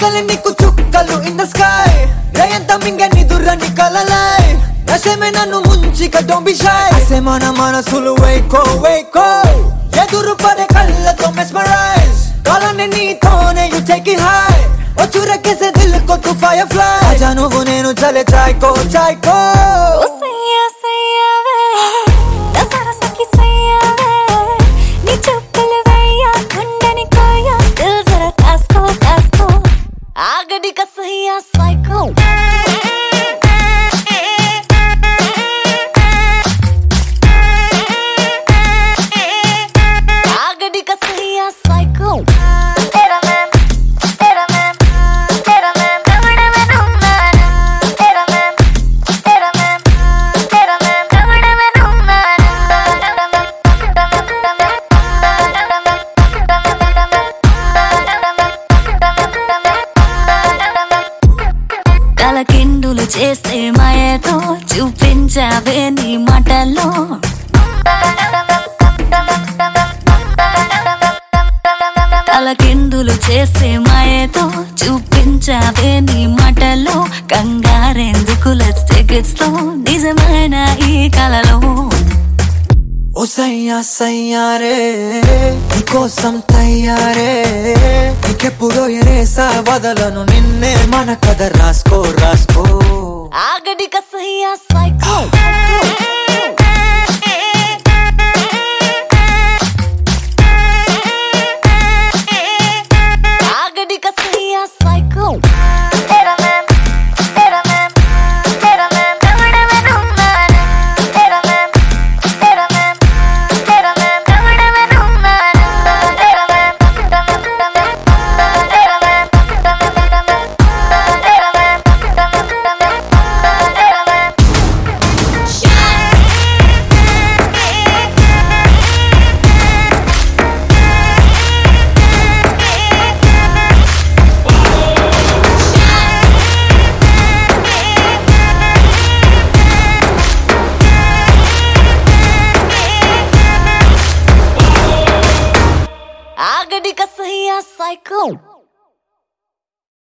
పగలి నీకు చుక్కలు in the sky రేయంత మింగ నిదురని కలలై. నశమే నన్ను ముంచిక డోంట్ బి షై అసే మన మనసులు వేకో వేకో. ఎదురు పడే కళ్ళతో మెస్మరైజ్ కాలని నీతోనే యు టేక్ ఇట్ హై వచ్చురకేసే దిల్ కో తు ఫైర్ ఫ్లై ఆజా నువ్వు నేను చలే చాయ్కో చాయ్కో. ఓ సయ్యా ఆగడిక సయ్యా సైకో ఆగడిక తలకిండులు చేస్తే మాయతో చూపించావే నీ మాటల్లో తలకిందులు చేస్తే మాయతో చూపించావే నీ మాటల్లో కంగారెందుకు లెట్స్ టికెట్స్తో నిజమైన ఈ కలలో. ఓ సయ్యా సయ్యారే కోసం తయారే తయ్యారే నీకెప్పుడో వదలను నిన్నే మన కథ రాసుకో రాసుకో. ఆగడిక సయ్యా psycho de di sai cycle.